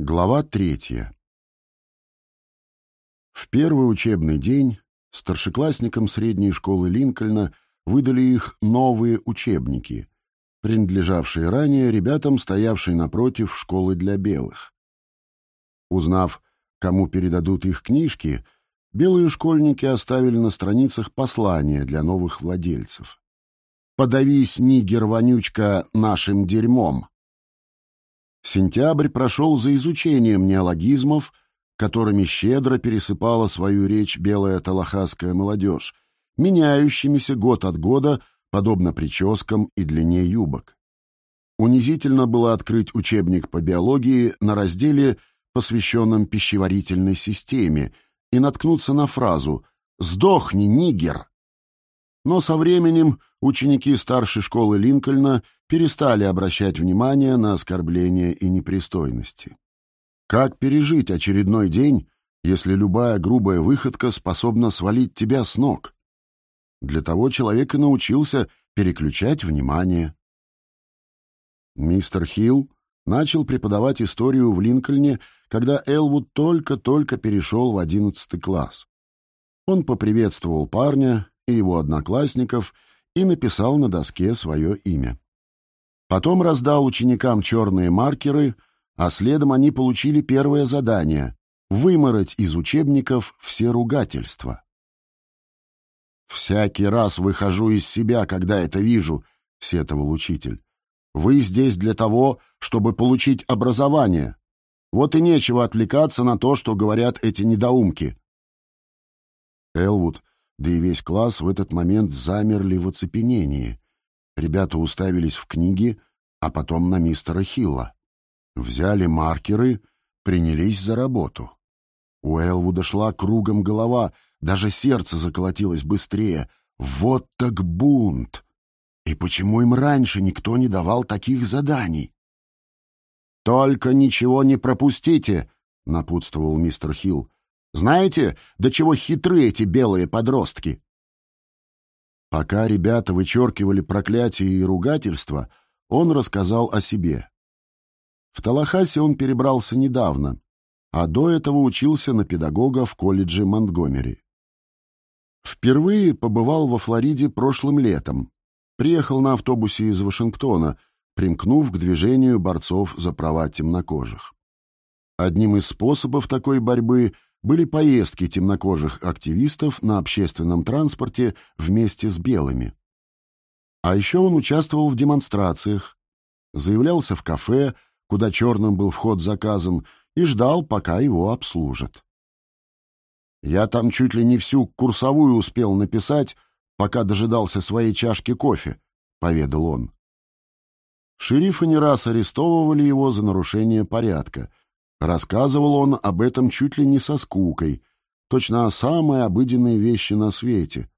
Глава третья. В первый учебный день старшеклассникам средней школы Линкольна выдали их новые учебники, принадлежавшие ранее ребятам, стоявшей напротив школы для белых. Узнав, кому передадут их книжки, белые школьники оставили на страницах послания для новых владельцев. «Подавись, нигер-вонючка, нашим дерьмом!» Сентябрь прошел за изучением неологизмов, которыми щедро пересыпала свою речь белая талахасская молодежь, меняющимися год от года, подобно прическам и длине юбок. Унизительно было открыть учебник по биологии на разделе, посвященном пищеварительной системе, и наткнуться на фразу «Сдохни, нигер!». Но со временем ученики старшей школы Линкольна перестали обращать внимание на оскорбления и непристойности. Как пережить очередной день, если любая грубая выходка способна свалить тебя с ног? Для того человек и научился переключать внимание. Мистер Хилл начал преподавать историю в Линкольне, когда Элвуд только-только перешел в одиннадцатый класс. Он поприветствовал парня и его одноклассников и написал на доске свое имя. Потом раздал ученикам черные маркеры, а следом они получили первое задание — вымороть из учебников все ругательства. «Всякий раз выхожу из себя, когда это вижу», — сетовал учитель. «Вы здесь для того, чтобы получить образование. Вот и нечего отвлекаться на то, что говорят эти недоумки». Элвуд, да и весь класс в этот момент замерли в оцепенении. Ребята уставились в книги, а потом на мистера Хилла. Взяли маркеры, принялись за работу. У Элвуда шла кругом голова, даже сердце заколотилось быстрее. Вот так бунт! И почему им раньше никто не давал таких заданий? «Только ничего не пропустите!» — напутствовал мистер Хилл. «Знаете, до чего хитры эти белые подростки?» Пока ребята вычеркивали проклятия и ругательства, он рассказал о себе. В Талахасе он перебрался недавно, а до этого учился на педагога в колледже Монтгомери. Впервые побывал во Флориде прошлым летом. Приехал на автобусе из Вашингтона, примкнув к движению борцов за права темнокожих. Одним из способов такой борьбы были поездки темнокожих активистов на общественном транспорте вместе с белыми. А еще он участвовал в демонстрациях, заявлялся в кафе, куда черным был вход заказан, и ждал, пока его обслужат. Я там чуть ли не всю курсовую успел написать, пока дожидался своей чашки кофе, — поведал он. Шерифы не раз арестовывали его за нарушение порядка. Рассказывал он об этом чуть ли не со скукой, точно о самой обыденной вещи на свете.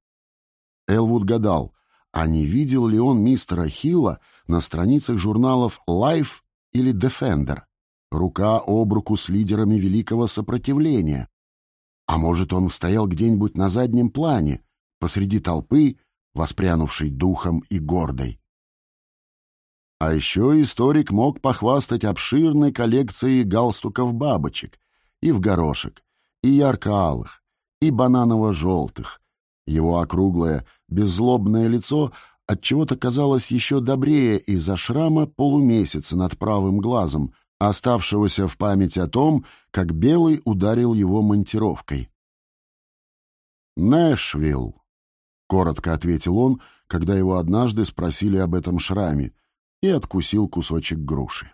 Элвуд гадал, а не видел ли он мистера Хилла на страницах журналов Life или Defender, рука об руку с лидерами великого сопротивления. А может, он стоял где-нибудь на заднем плане, посреди толпы, воспрянувшей духом и гордой. А еще историк мог похвастать обширной коллекцией галстуков-бабочек и в горошек, и ярко-алых, и бананово-желтых. Его округлое, беззлобное лицо отчего-то казалось еще добрее из-за шрама полумесяца над правым глазом, оставшегося в память о том, как Белый ударил его монтировкой. «Нэшвилл», — коротко ответил он, когда его однажды спросили об этом шраме, и откусил кусочек груши.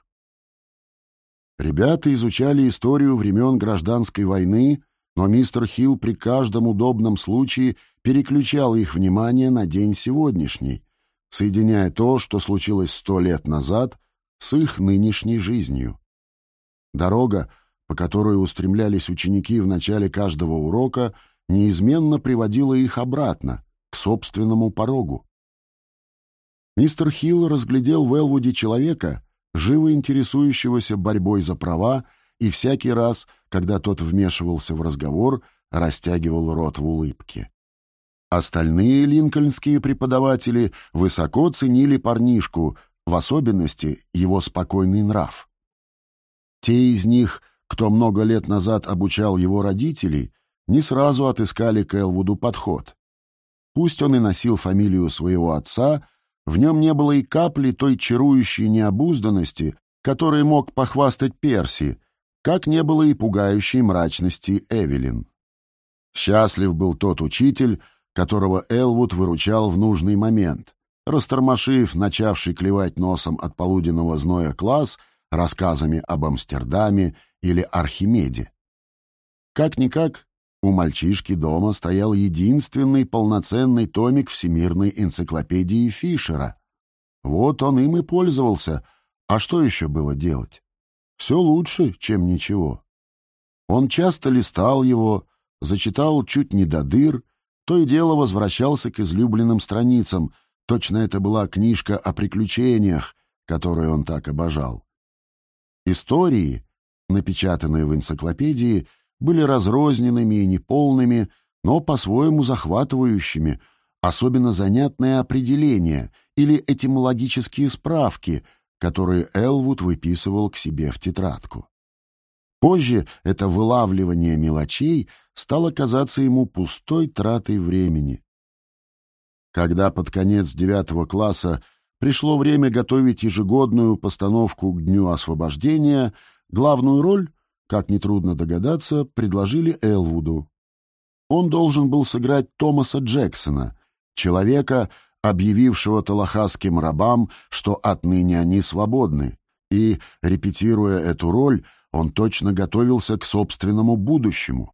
Ребята изучали историю времен гражданской войны, но мистер Хилл при каждом удобном случае переключал их внимание на день сегодняшний, соединяя то, что случилось сто лет назад, с их нынешней жизнью. Дорога, по которой устремлялись ученики в начале каждого урока, неизменно приводила их обратно, к собственному порогу. Мистер Хилл разглядел в Элвуде человека, живо интересующегося борьбой за права, и всякий раз, когда тот вмешивался в разговор, растягивал рот в улыбке. Остальные линкольнские преподаватели высоко ценили парнишку, в особенности его спокойный нрав. Те из них, кто много лет назад обучал его родителей, не сразу отыскали к Элвуду подход. Пусть он и носил фамилию своего отца, в нем не было и капли той чарующей необузданности, которой мог похвастать Перси, как не было и пугающей мрачности Эвелин. Счастлив был тот учитель, которого Элвуд выручал в нужный момент, растормошив начавший клевать носом от полуденного зноя класс рассказами об Амстердаме или Архимеде. Как-никак, у мальчишки дома стоял единственный полноценный томик Всемирной энциклопедии Фишера. Вот он им и пользовался, а что еще было делать? Все лучше, чем ничего. Он часто листал его, зачитал чуть не до дыр, то и дело возвращался к излюбленным страницам, точно это была книжка о приключениях, которую он так обожал. Истории, напечатанные в энциклопедии, были разрозненными и неполными, но по-своему захватывающими, особенно занятные определения или этимологические справки, которые Элвуд выписывал к себе в тетрадку. Позже это вылавливание мелочей стало казаться ему пустой тратой времени. Когда под конец девятого класса пришло время готовить ежегодную постановку к Дню освобождения, главную роль, как нетрудно догадаться, предложили Элвуду. Он должен был сыграть Томаса Джексона, человека, объявившего талахасским рабам, что отныне они свободны, и, репетируя эту роль, он точно готовился к собственному будущему.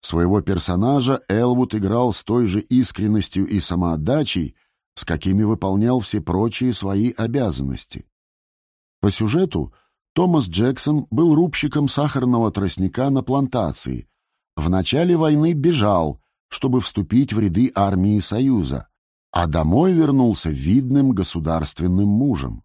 Своего персонажа Элвуд играл с той же искренностью и самоотдачей, с какими выполнял все прочие свои обязанности. По сюжету Томас Джексон был рубщиком сахарного тростника на плантации. В начале войны бежал, чтобы вступить в ряды армии Союза, а домой вернулся видным государственным мужем.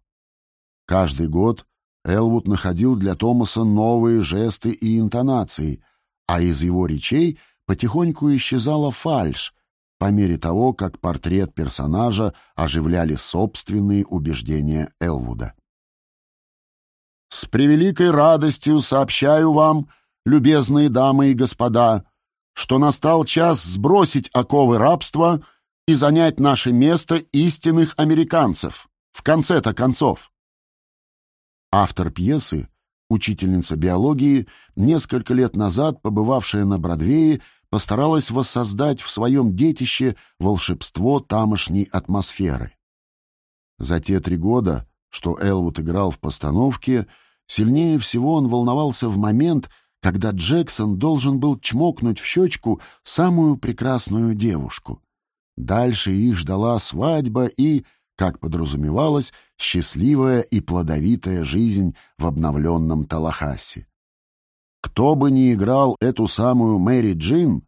Каждый год Элвуд находил для Томаса новые жесты и интонации, а из его речей потихоньку исчезала фальшь, по мере того, как портрет персонажа оживляли собственные убеждения Элвуда. «С превеликой радостью сообщаю вам, любезные дамы и господа, что настал час сбросить оковы рабства и занять наше место истинных американцев, в конце-то концов. Автор пьесы, учительница биологии, несколько лет назад побывавшая на Бродвее, постаралась воссоздать в своем детище волшебство тамошней атмосферы. За те три года, что Элвуд играл в постановке, сильнее всего он волновался в момент, когда Джексон должен был чмокнуть в щечку самую прекрасную девушку. Дальше их ждала свадьба и как подразумевалось, счастливая и плодовитая жизнь в обновленном Талахасе. Кто бы ни играл эту самую Мэри Джин,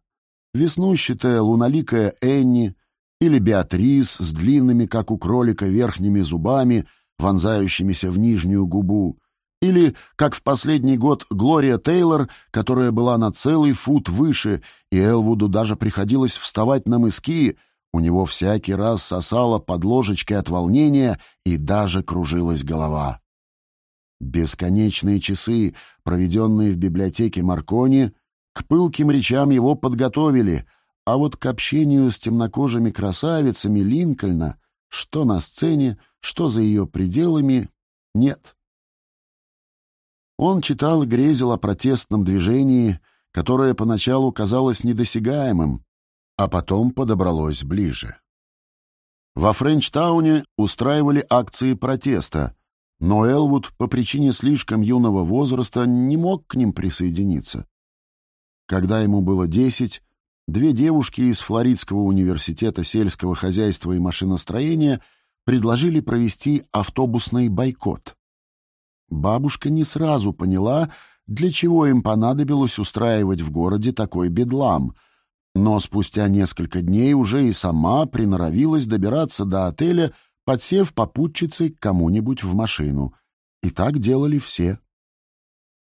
веснущатая луналикая Энни или Беатрис с длинными, как у кролика, верхними зубами, вонзающимися в нижнюю губу, или, как в последний год, Глория Тейлор, которая была на целый фут выше, и Элвуду даже приходилось вставать на мыски, у него всякий раз сосало под ложечкой от волнения и даже кружилась голова. Бесконечные часы, проведенные в библиотеке Маркони, к пылким речам его подготовили, а вот к общению с темнокожими красавицами Линкольна, что на сцене, что за ее пределами, нет. Он читал и грезил о протестном движении, которое поначалу казалось недосягаемым, а потом подобралось ближе. Во Френчтауне устраивали акции протеста, но Элвуд по причине слишком юного возраста не мог к ним присоединиться. Когда ему было десять, две девушки из Флоридского университета сельского хозяйства и машиностроения предложили провести автобусный бойкот. Бабушка не сразу поняла, для чего им понадобилось устраивать в городе такой бедлам — но спустя несколько дней уже и сама приноровилась добираться до отеля, подсев попутчицей к кому-нибудь в машину. И так делали все.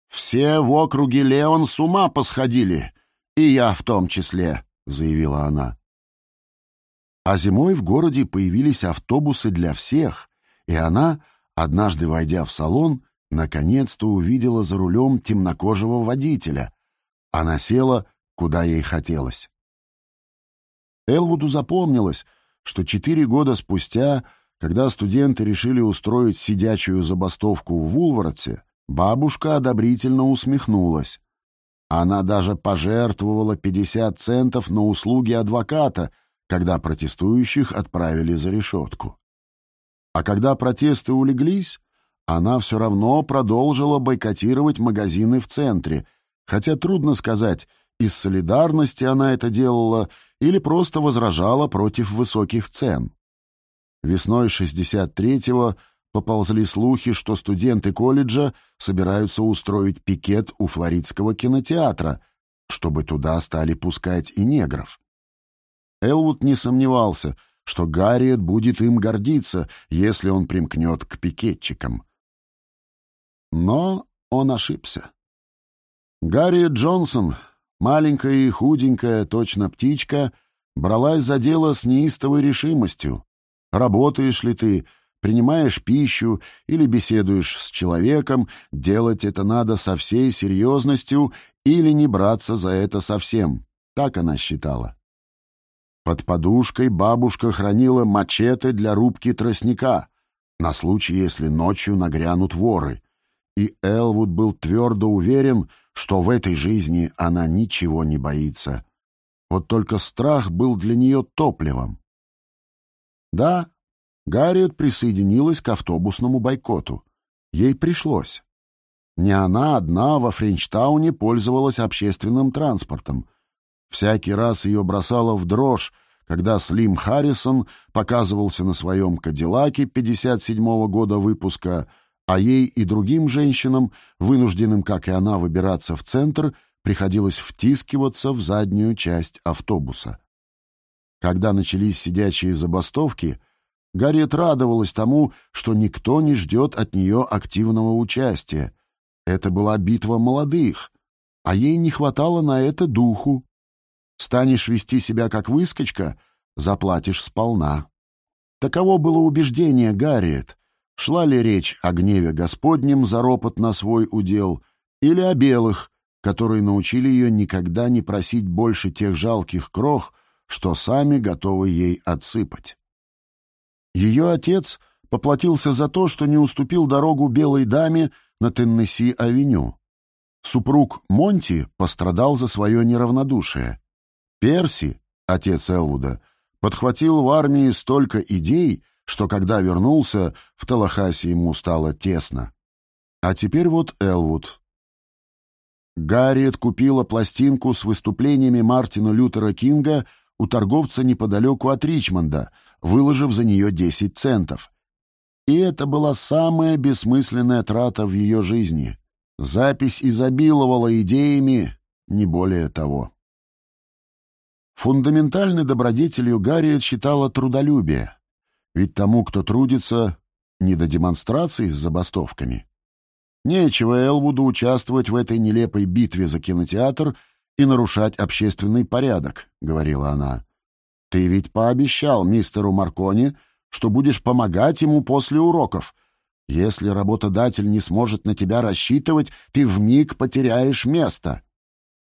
«Все в округе Леон с ума посходили, и я в том числе», — заявила она. А зимой в городе появились автобусы для всех, и она, однажды войдя в салон, наконец-то увидела за рулем темнокожего водителя. Она села, куда ей хотелось. Элвуду запомнилось, что четыре года спустя, когда студенты решили устроить сидячую забастовку в Вулворотсе, бабушка одобрительно усмехнулась. Она даже пожертвовала 50 центов на услуги адвоката, когда протестующих отправили за решетку. А когда протесты улеглись, она все равно продолжила бойкотировать магазины в центре, хотя трудно сказать, из солидарности она это делала или просто возражала против высоких цен. Весной 63-го поползли слухи, что студенты колледжа собираются устроить пикет у флоридского кинотеатра, чтобы туда стали пускать и негров. Элвуд не сомневался, что Гарриет будет им гордиться, если он примкнет к пикетчикам. Но он ошибся. Гарриет Джонсон, маленькая и худенькая, точно птичка, бралась за дело с неистовой решимостью. Работаешь ли ты, принимаешь пищу или беседуешь с человеком, делать это надо со всей серьезностью или не браться за это совсем. Так она считала. Под подушкой бабушка хранила мачете для рубки тростника, на случай, если ночью нагрянут воры и Элвуд был твердо уверен, что в этой жизни она ничего не боится. Вот только страх был для нее топливом. Да, Гарриет присоединилась к автобусному бойкоту. Ей пришлось. Не она одна во Френчтауне пользовалась общественным транспортом. Всякий раз ее бросало в дрожь, когда Слим Харрисон показывался на своем Кадиллаке 57-го года выпуска — а ей и другим женщинам, вынужденным, как и она, выбираться в центр, приходилось втискиваться в заднюю часть автобуса. Когда начались сидячие забастовки, Гарриет радовалась тому, что никто не ждет от нее активного участия. Это была битва молодых, а ей не хватало на это духу. Станешь вести себя как выскочка — заплатишь сполна. Таково было убеждение Гарриет, Шла ли речь о гневе Господнем за ропот на свой удел, или о белых, которые научили ее никогда не просить больше тех жалких крох, что сами готовы ей отсыпать. Ее отец поплатился за то, что не уступил дорогу белой даме на Теннесси-авеню. Супруг Монти пострадал за свое неравнодушие. Перси, отец Элвуда, подхватил в армии столько идей, что когда вернулся, в Талахасе ему стало тесно. А теперь вот Элвуд. Гарриет купила пластинку с выступлениями Мартина Лютера Кинга у торговца неподалеку от Ричмонда, выложив за нее 10 центов. И это была самая бессмысленная трата в ее жизни. Запись изобиловала идеями, не более того. Фундаментальной добродетелью Гарриет считала трудолюбие. Ведь тому, кто трудится, не до демонстраций с забастовками. Нечего Элвуду участвовать в этой нелепой битве за кинотеатр и нарушать общественный порядок, — говорила она. Ты ведь пообещал мистеру Маркони, что будешь помогать ему после уроков. Если работодатель не сможет на тебя рассчитывать, ты вмиг потеряешь место.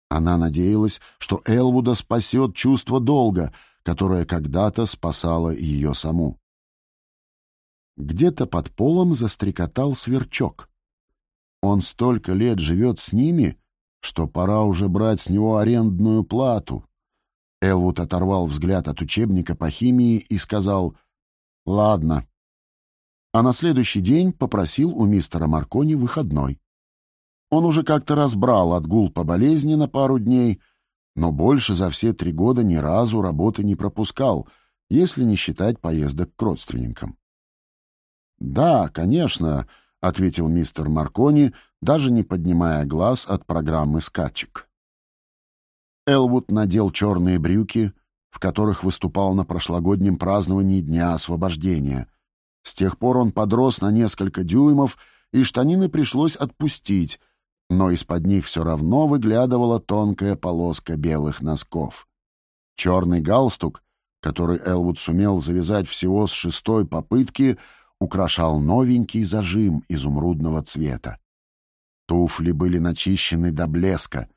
Она надеялась, что Элвуда спасет чувство долга, которое когда-то спасало ее саму. Где-то под полом застрекотал сверчок. Он столько лет живет с ними, что пора уже брать с него арендную плату. Элвуд оторвал взгляд от учебника по химии и сказал «Ладно». А на следующий день попросил у мистера Маркони выходной. Он уже как-то разбрал отгул по болезни на пару дней, но больше за все три года ни разу работы не пропускал, если не считать поездок к родственникам. «Да, конечно», — ответил мистер Маркони, даже не поднимая глаз от программы скачек. Элвуд надел черные брюки, в которых выступал на прошлогоднем праздновании Дня Освобождения. С тех пор он подрос на несколько дюймов, и штанины пришлось отпустить, но из-под них все равно выглядывала тонкая полоска белых носков. Черный галстук, который Элвуд сумел завязать всего с шестой попытки, украшал новенький зажим изумрудного цвета. Туфли были начищены до блеска.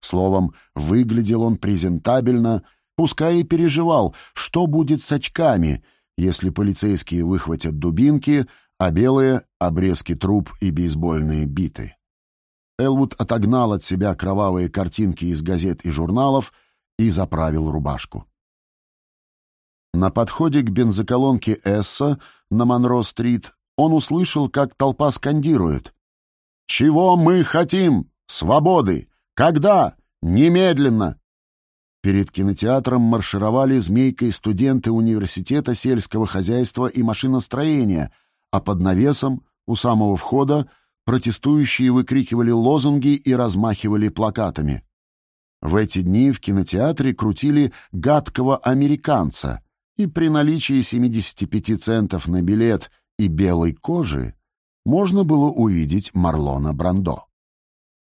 Словом, выглядел он презентабельно, пускай и переживал, что будет с очками, если полицейские выхватят дубинки, а белые — обрезки труб и бейсбольные биты. Элвуд отогнал от себя кровавые картинки из газет и журналов и заправил рубашку. На подходе к бензоколонке Эсса на Монро-стрит он услышал, как толпа скандирует. «Чего мы хотим? Свободы! Когда? Немедленно!» Перед кинотеатром маршировали змейкой студенты университета сельского хозяйства и машиностроения, а под навесом, у самого входа, протестующие выкрикивали лозунги и размахивали плакатами. В эти дни в кинотеатре крутили «гадкого американца», и при наличии 75 центов на билет и белой кожи можно было увидеть Марлона Брандо.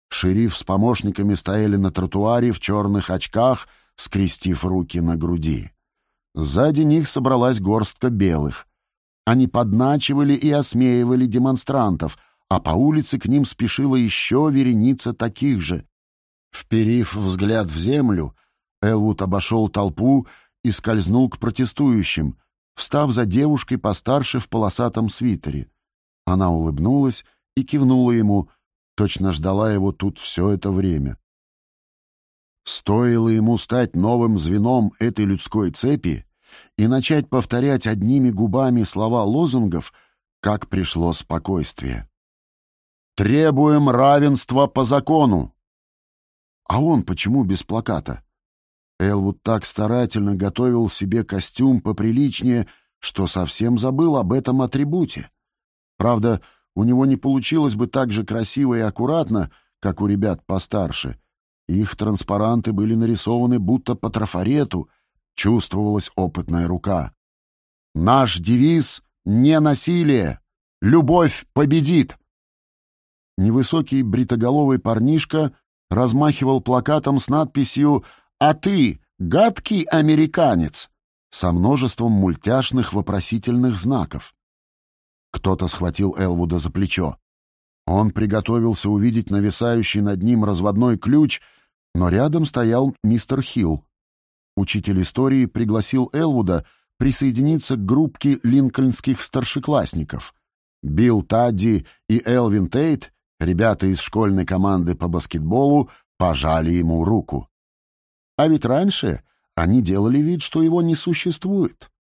Шериф с помощниками стояли на тротуаре в черных очках, скрестив руки на груди. Сзади них собралась горстка белых. Они подначивали и осмеивали демонстрантов, а по улице к ним спешила еще вереница таких же. Вперив взгляд в землю, Элвуд обошел толпу и скользнул к протестующим, встав за девушкой постарше в полосатом свитере. Она улыбнулась и кивнула ему, точно ждала его тут все это время. Стоило ему стать новым звеном этой людской цепи и начать повторять одними губами слова лозунгов, как пришло спокойствие. «Требуем равенства по закону!» А он почему без плаката? Элвуд так старательно готовил себе костюм поприличнее, что совсем забыл об этом атрибуте. Правда, у него не получилось бы так же красиво и аккуратно, как у ребят постарше. Их транспаранты были нарисованы будто по трафарету, чувствовалась опытная рука. «Наш девиз — не насилие! Любовь победит!» Невысокий бритоголовый парнишка размахивал плакатом с надписью а ты гадкий американец!» со множеством мультяшных вопросительных знаков. Кто-то схватил Элвуда за плечо. Он приготовился увидеть нависающий над ним разводной ключ, но рядом стоял мистер Хилл. Учитель истории пригласил Элвуда присоединиться к группке линкольнских старшеклассников. Билл Тадди и Элвин Тейт, ребята из школьной команды по баскетболу, пожали ему руку. А ведь раньше они делали вид, что его не существует.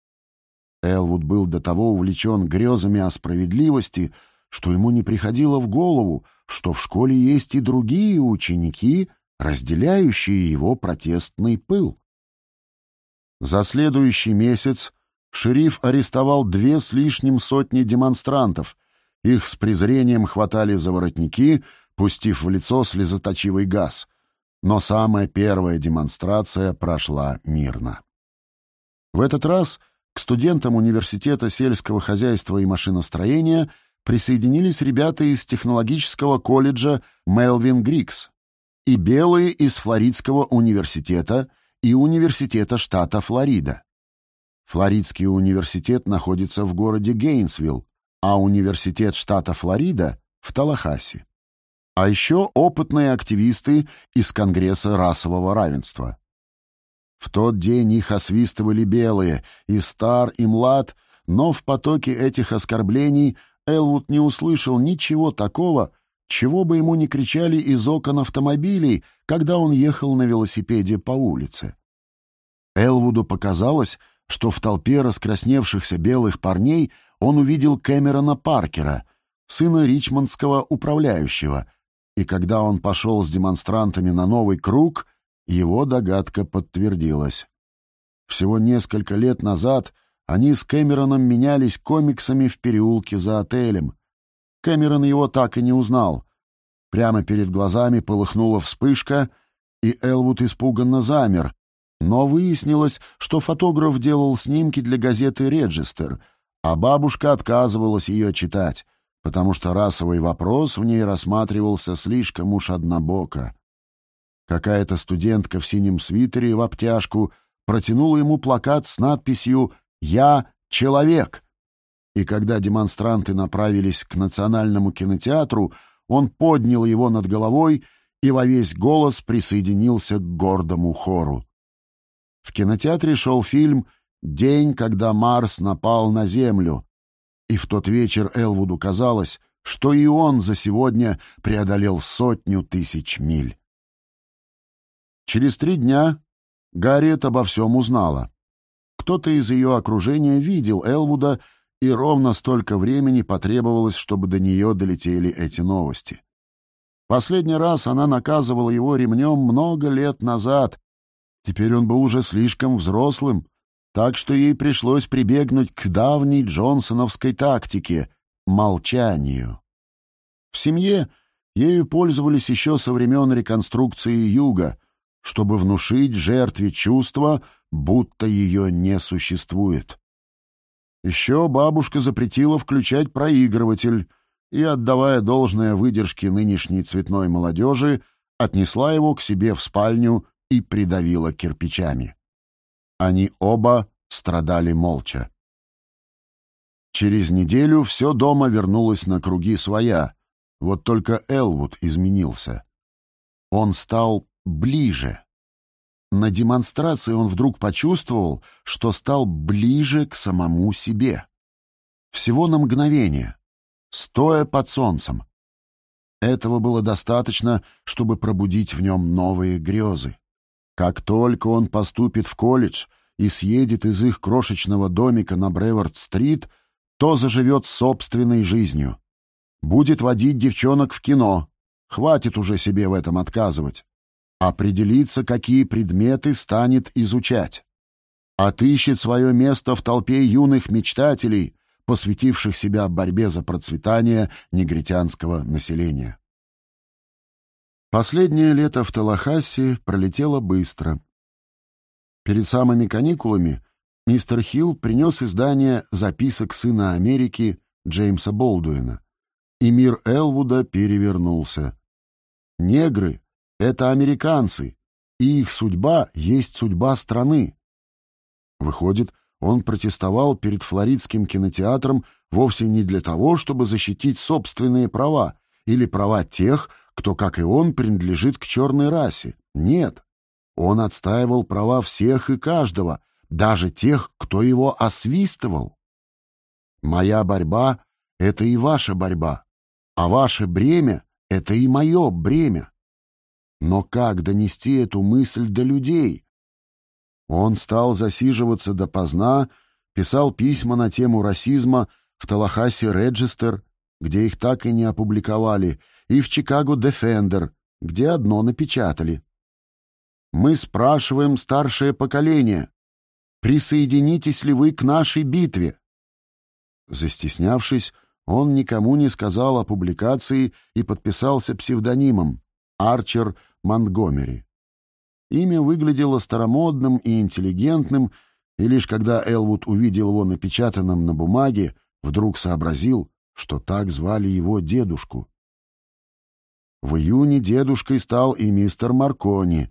Элвуд был до того увлечен грезами о справедливости, что ему не приходило в голову, что в школе есть и другие ученики, разделяющие его протестный пыл. За следующий месяц шериф арестовал две с лишним сотни демонстрантов. Их с презрением хватали за воротники, пустив в лицо слезоточивый газ но самая первая демонстрация прошла мирно. В этот раз к студентам Университета сельского хозяйства и машиностроения присоединились ребята из технологического колледжа Мелвин Грикс и белые из Флоридского университета и Университета штата Флорида. Флоридский университет находится в городе Гейнсвилл, а Университет штата Флорида — в Талахасе а еще опытные активисты из Конгресса расового равенства. В тот день их освистывали белые, и стар, и млад, но в потоке этих оскорблений Элвуд не услышал ничего такого, чего бы ему не кричали из окон автомобилей, когда он ехал на велосипеде по улице. Элвуду показалось, что в толпе раскрасневшихся белых парней он увидел Кэмерона Паркера, сына ричмондского управляющего, и когда он пошел с демонстрантами на новый круг, его догадка подтвердилась. Всего несколько лет назад они с Кэмероном менялись комиксами в переулке за отелем. Кэмерон его так и не узнал. Прямо перед глазами полыхнула вспышка, и Элвуд испуганно замер. Но выяснилось, что фотограф делал снимки для газеты «Реджистер», а бабушка отказывалась ее читать потому что расовый вопрос в ней рассматривался слишком уж однобоко. Какая-то студентка в синем свитере в обтяжку протянула ему плакат с надписью «Я человек». и когда демонстранты направились к Национальному кинотеатру, он поднял его над головой и во весь голос присоединился к гордому хору. В кинотеатре шел фильм «День, когда Марс напал на Землю», и в тот вечер Элвуду казалось, что и он за сегодня преодолел сотню тысяч миль. Через три дня Гарриет обо всем узнала. Кто-то из ее окружения видел Элвуда, и ровно столько времени потребовалось, чтобы до нее долетели эти новости. Последний раз она наказывала его ремнем много лет назад. Теперь он был уже слишком взрослым, так что ей пришлось прибегнуть к давней джонсоновской тактике — молчанию. В семье ею пользовались еще со времен реконструкции Юга, чтобы внушить жертве чувство, будто ее не существует. Еще бабушка запретила включать проигрыватель и, отдавая должное выдержке нынешней цветной молодежи, отнесла его к себе в спальню и придавила кирпичами. Они оба страдали молча. Через неделю все дома вернулось на круги своя, вот только Элвуд изменился. Он стал ближе. На демонстрации он вдруг почувствовал, что стал ближе к самому себе. Всего на мгновение, стоя под солнцем. Этого было достаточно, чтобы пробудить в нем новые грезы. Как только он поступит в колледж и съедет из их крошечного домика на Бревард-стрит, то заживет собственной жизнью. Будет водить девчонок в кино. Хватит уже себе в этом отказывать определиться, какие предметы станет изучать. Отыщет свое место в толпе юных мечтателей, посвятивших себя борьбе за процветание негритянского населения. Последнее лето в Талахассе пролетело быстро. Перед самыми каникулами мистер Хилл принес издание записок сына Америки Джеймса Болдуина, и мир Элвуда перевернулся. Негры, это американцы, и их судьба есть судьба страны. Выходит, он протестовал перед флоридским кинотеатром вовсе не для того, чтобы защитить собственные права или права тех, кто, как и он, принадлежит к черной расе. Нет, он отстаивал права всех и каждого, даже тех, кто его освистывал. Моя борьба — это и ваша борьба, а ваше бремя — это и мое бремя. Но как донести эту мысль до людей? Он стал засиживаться допоздна, писал письма на тему расизма в Талахасе Реджистер, где их так и не опубликовали, и в Чикаго Дефендер, где одно напечатали. Мы спрашиваем старшее поколение, присоединитесь ли вы к нашей битве? Застеснявшись, он никому не сказал о публикации и подписался псевдонимом Арчер Монтгомери. Имя выглядело старомодным и интеллигентным, и лишь когда Элвуд увидел его напечатанным на бумаге, вдруг сообразил, что так звали его дедушку. В июне дедушкой стал и мистер Маркони.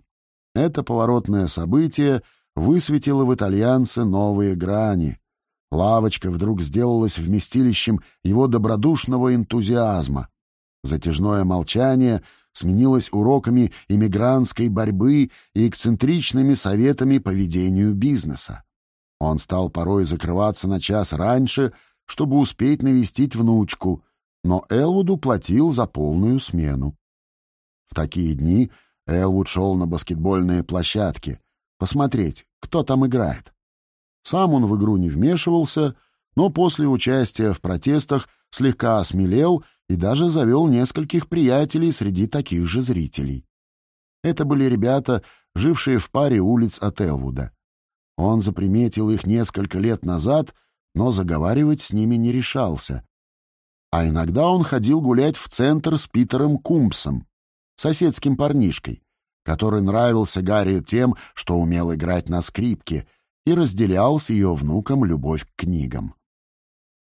Это поворотное событие высветило в итальянце новые грани. Лавочка вдруг сделалась вместилищем его добродушного энтузиазма. Затяжное молчание — сменилась уроками иммигрантской борьбы и эксцентричными советами по ведению бизнеса. Он стал порой закрываться на час раньше, чтобы успеть навестить внучку, но Элвуду платил за полную смену. Такие дни Элвуд шел на баскетбольные площадки, посмотреть, кто там играет. Сам он в игру не вмешивался, но после участия в протестах слегка осмелел и даже завел нескольких приятелей среди таких же зрителей. Это были ребята, жившие в паре улиц от Элвуда. Он заприметил их несколько лет назад, но заговаривать с ними не решался. А иногда он ходил гулять в центр с Питером Кумпсом, соседским парнишкой, который нравился Гарри тем, что умел играть на скрипке, и разделял с ее внуком любовь к книгам.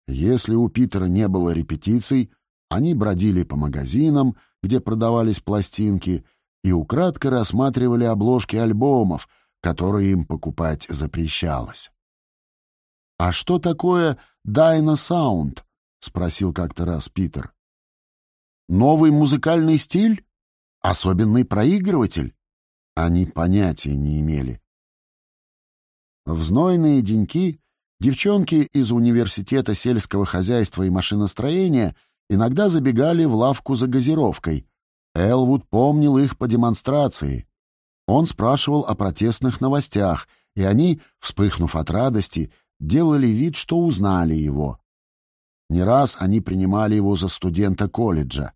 Если у Питера не было репетиций, они бродили по магазинам, где продавались пластинки, и украдкой рассматривали обложки альбомов, которые им покупать запрещалось. «А что такое Дайна Саунд?» — спросил как-то раз Питер. «Новый музыкальный стиль? Особенный проигрыватель?» Они понятия не имели. В знойные деньки девчонки из университета сельского хозяйства и машиностроения иногда забегали в лавку за газировкой. Элвуд помнил их по демонстрации. Он спрашивал о протестных новостях, и они, вспыхнув от радости, делали вид, что узнали его. Не раз они принимали его за студента колледжа.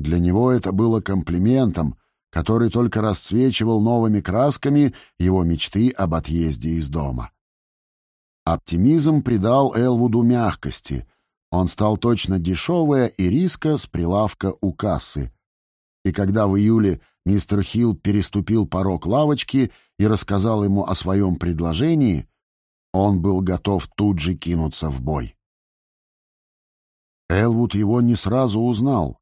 Для него это было комплиментом, который только расцвечивал новыми красками его мечты об отъезде из дома. Оптимизм придал Элвуду мягкости. Он стал точно дешевая и риска с прилавка у кассы. И когда в июле мистер Хилл переступил порог лавочки и рассказал ему о своем предложении, он был готов тут же кинуться в бой. Элвуд его не сразу узнал.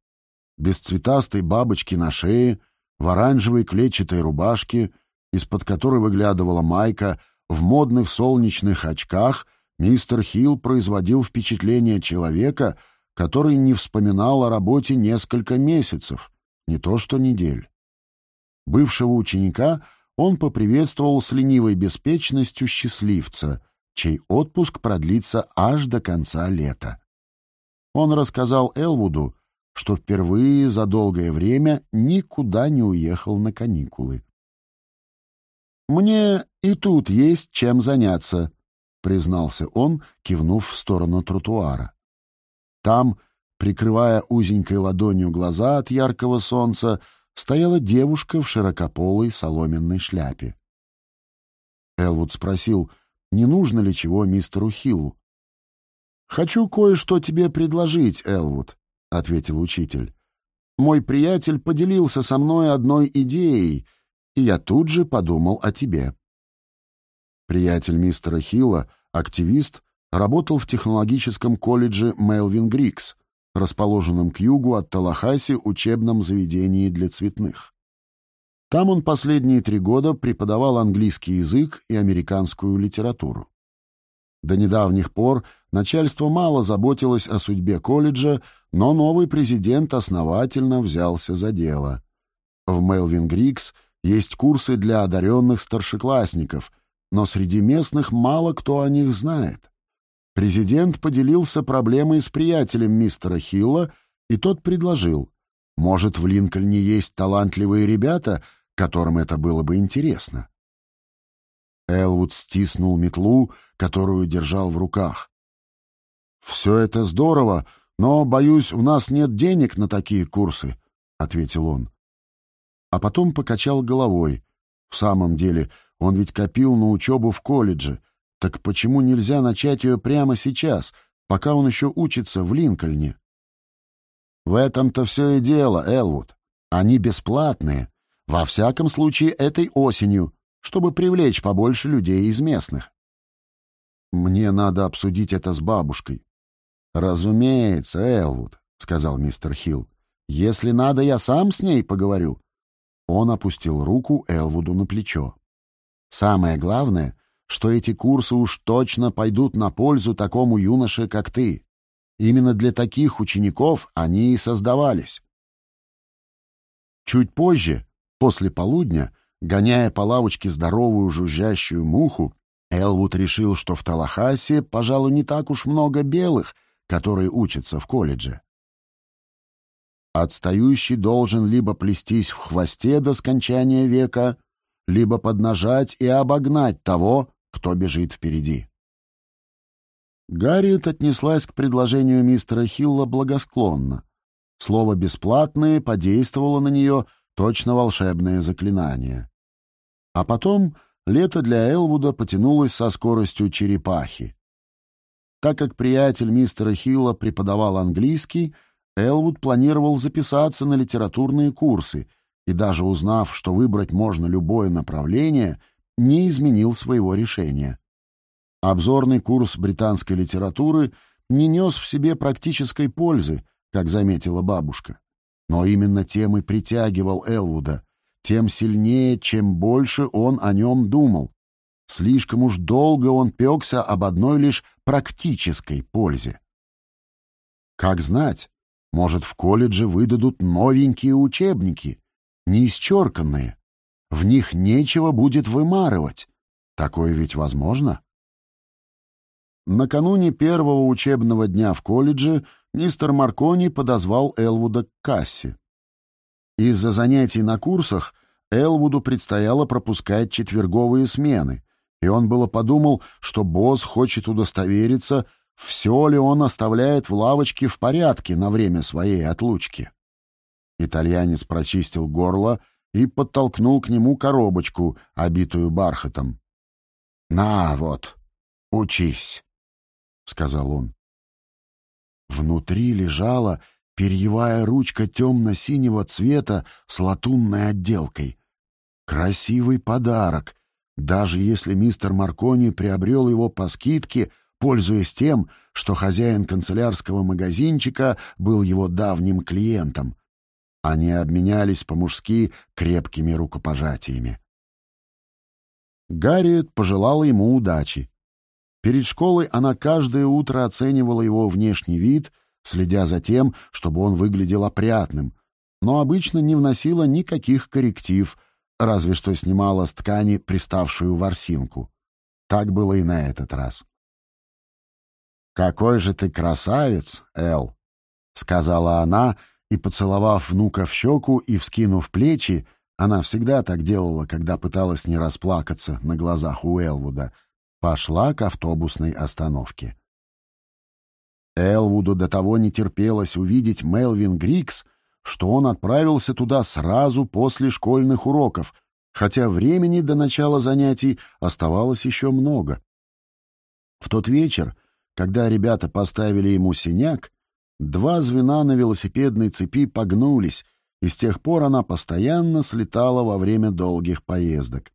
Без цветастой бабочки на шее, в оранжевой клетчатой рубашке, из-под которой выглядывала майка, в модных солнечных очках, мистер Хилл производил впечатление человека, который не вспоминал о работе несколько месяцев, не то что недель. Бывшего ученика он поприветствовал с ленивой беспечностью счастливца, чей отпуск продлится аж до конца лета. Он рассказал Элвуду, что впервые за долгое время никуда не уехал на каникулы. «Мне и тут есть чем заняться», — признался он, кивнув в сторону тротуара. Там, прикрывая узенькой ладонью глаза от яркого солнца, стояла девушка в широкополой соломенной шляпе. Элвуд спросил, не нужно ли чего мистеру Хиллу. «Хочу кое-что тебе предложить, Элвуд», — ответил учитель. «Мой приятель поделился со мной одной идеей, и я тут же подумал о тебе». Приятель мистера Хилла, активист, работал в технологическом колледже Мелвин Грикс, расположенном к югу от Талахаси учебном заведении для цветных. Там он последние три года преподавал английский язык и американскую литературу. До недавних пор начальство мало заботилось о судьбе колледжа, но новый президент основательно взялся за дело. В Мелвин Грикс есть курсы для одаренных старшеклассников, но среди местных мало кто о них знает. Президент поделился проблемой с приятелем мистера Хилла, и тот предложил, может, в Линкольне есть талантливые ребята, которым это было бы интересно. Элвуд стиснул метлу, которую держал в руках. «Все это здорово, но, боюсь, у нас нет денег на такие курсы», — ответил он. А потом покачал головой. В самом деле, он ведь копил на учебу в колледже. Так почему нельзя начать ее прямо сейчас, пока он еще учится в Линкольне? В этом-то все и дело, Элвуд. Они бесплатные. Во всяком случае, этой осенью, чтобы привлечь побольше людей из местных. Мне надо обсудить это с бабушкой. Разумеется, Элвуд, сказал мистер Хилл. Если надо, я сам с ней поговорю. Он опустил руку Элвуду на плечо. Самое главное, что эти курсы уж точно пойдут на пользу такому юноше, как ты. Именно для таких учеников они и создавались. Чуть позже, после полудня, гоняя по лавочке здоровую жужжащую муху, Элвуд решил, что в Талахасе, пожалуй, не так уж много белых, которые учатся в колледже. Отстающий должен либо плестись в хвосте до скончания века, либо поднажать и обогнать того, кто бежит впереди. Гарриет отнеслась к предложению мистера Хилла благосклонно. Слово «бесплатное» подействовало на нее точно волшебное заклинание. А потом лето для Элвуда потянулось со скоростью черепахи. Так как приятель мистера Хилла преподавал английский, Элвуд планировал записаться на литературные курсы — и даже узнав, что выбрать можно любое направление, не изменил своего решения. Обзорный курс британской литературы не нес в себе практической пользы, как заметила бабушка. Но именно тем и притягивал Элвуда, тем сильнее, чем больше он о нем думал. Слишком уж долго он пекся об одной лишь практической пользе. Как знать, может, в колледже выдадут новенькие учебники, неисчерканные. В них нечего будет вымарывать. Такое ведь возможно? Накануне первого учебного дня в колледже мистер Маркони подозвал Элвуда к кассе. Из-за занятий на курсах Элвуду предстояло пропускать четверговые смены, и он было подумал, что босс хочет удостовериться, все ли он оставляет в лавочке в порядке на время своей отлучки. Итальянец прочистил горло и подтолкнул к нему коробочку, обитую бархатом. «На вот, учись», — сказал он. Внутри лежала перьевая ручка темно-синего цвета с латунной отделкой. Красивый подарок, даже если мистер Маркони приобрел его по скидке, пользуясь тем, что хозяин канцелярского магазинчика был его давним клиентом. Они обменялись по-мужски крепкими рукопожатиями. Гарриет пожелала ему удачи. Перед школой она каждое утро оценивала его внешний вид, следя за тем, чтобы он выглядел опрятным, но обычно не вносила никаких корректив, разве что снимала с ткани приставшую ворсинку. Так было и на этот раз. «Какой же ты красавец, Эл!» — сказала она, и, поцеловав внука в щеку и вскинув плечи, она всегда так делала, когда пыталась не расплакаться на глазах у Элвуда, пошла к автобусной остановке. Элвуду до того не терпелось увидеть Мелвин Грикс, что он отправился туда сразу после школьных уроков, хотя времени до начала занятий оставалось еще много. В тот вечер, когда ребята поставили ему синяк, два звена на велосипедной цепи погнулись, и с тех пор она постоянно слетала во время долгих поездок.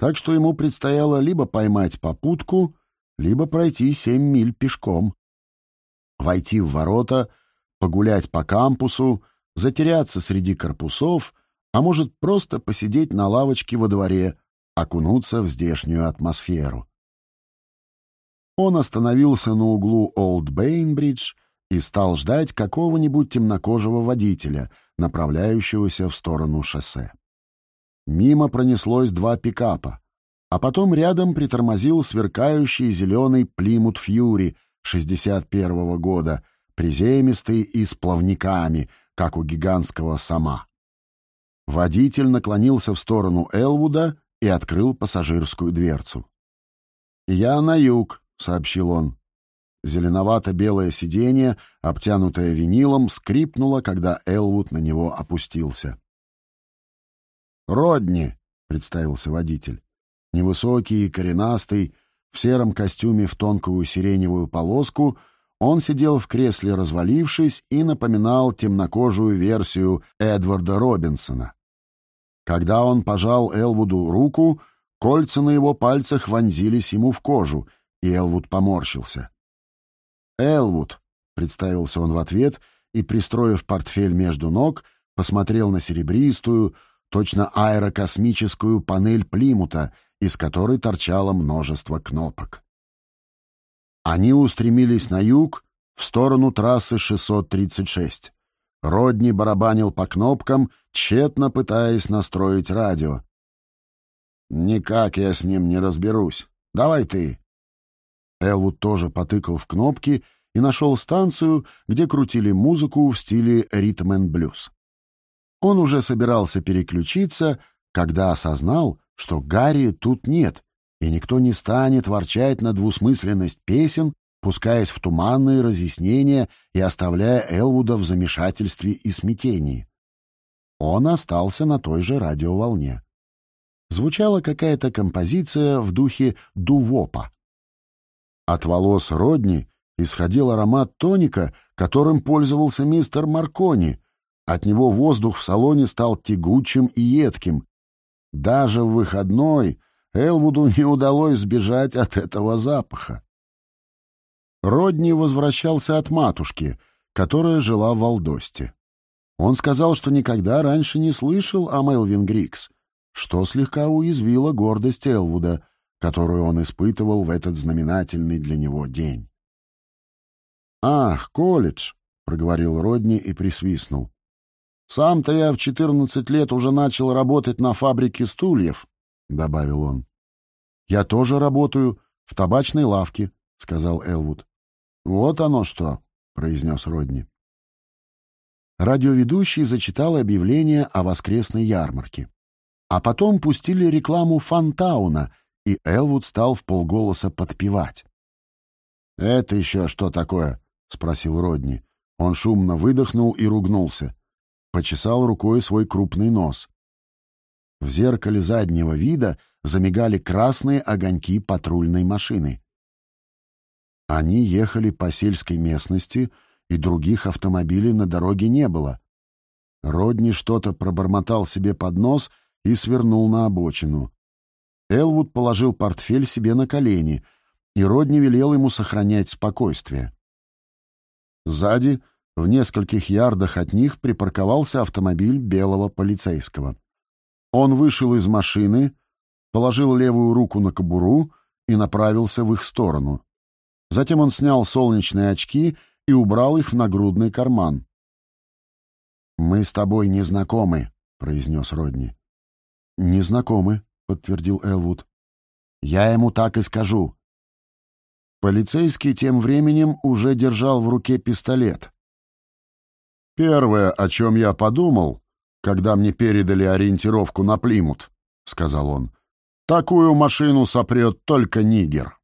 Так что ему предстояло либо поймать попутку, либо пройти семь миль пешком войти в ворота, погулять по кампусу, затеряться среди корпусов, а может просто посидеть на лавочке во дворе, окунуться в здешнюю атмосферу. Он остановился на углу Олд Бейнбридж и стал ждать какого-нибудь темнокожего водителя, направляющегося в сторону шоссе. Мимо пронеслось два пикапа, а потом рядом притормозил сверкающий зеленый Плимут Фьюри — 61 года, приземистый и с плавниками, как у гигантского сама. Водитель наклонился в сторону Элвуда и открыл пассажирскую дверцу. «Я на юг», — сообщил он. Зеленовато-белое сиденье, обтянутое винилом, скрипнуло, когда Элвуд на него опустился. «Родни», — представился водитель. Невысокий и коренастый, в сером костюме в тонкую сиреневую полоску, он сидел в кресле, развалившись, и напоминал темнокожую версию Эдварда Робинсона. Когда он пожал Элвуду руку, кольца на его пальцах вонзились ему в кожу, и Элвуд поморщился. «Элвуд», — представился он в ответ и, пристроив портфель между ног, посмотрел на серебристую, точно аэрокосмическую панель Плимута, из которой торчало множество кнопок. Они устремились на юг, в сторону трассы 636. Родни барабанил по кнопкам, тщетно пытаясь настроить радио. «Никак я с ним не разберусь. Давай ты». Элвуд тоже потыкал в кнопки и нашел станцию, где крутили музыку в стиле ритм-н-блюз. Он уже собирался переключиться, когда осознал, что Гарри тут нет, и никто не станет ворчать на двусмысленность песен, пускаясь в туманные разъяснения и оставляя Элвуда в замешательстве и смятении. Он остался на той же радиоволне. Звучала какая-то композиция в духе дувопа. От волос Родни исходил аромат тоника, которым пользовался мистер Маркони, от него воздух в салоне стал тягучим и едким. Даже в выходной Элвуду не удалось сбежать от этого запаха. Родни возвращался от матушки, которая жила в Валдосте. Он сказал, что никогда раньше не слышал о Мелвин Грикс, что слегка уязвило гордость Элвуда, которую он испытывал в этот знаменательный для него день. «Ах, колледж!» — проговорил Родни и присвистнул. «Сам-то я в четырнадцать лет уже начал работать на фабрике стульев», — добавил он. «Я тоже работаю в табачной лавке», — сказал Элвуд. «Вот оно что», — произнес Родни. Радиоведущий зачитал объявление о воскресной ярмарке. А потом пустили рекламу Фантауна, и Элвуд стал в полголоса подпевать. «Это еще что такое?» — спросил Родни. Он шумно выдохнул и ругнулся. Почесал рукой свой крупный нос. В зеркале заднего вида замигали красные огоньки патрульной машины. Они ехали по сельской местности, и других автомобилей на дороге не было. Родни что-то пробормотал себе под нос и свернул на обочину. Элвуд положил портфель себе на колени, и Родни велел ему сохранять спокойствие. Сзади, в нескольких ярдах от них, припарковался автомобиль белого полицейского. Он вышел из машины, положил левую руку на кобуру и направился в их сторону. Затем он снял солнечные очки и убрал их в нагрудный карман. «Мы с тобой не знакомы», — произнес Родни. «Не знакомы», — подтвердил Элвуд. «Я ему так и скажу». Полицейский тем временем уже держал в руке пистолет. «Первое, о чем я подумал, когда мне передали ориентировку на Плимут», — сказал он, — «такую машину сопрет только нигер».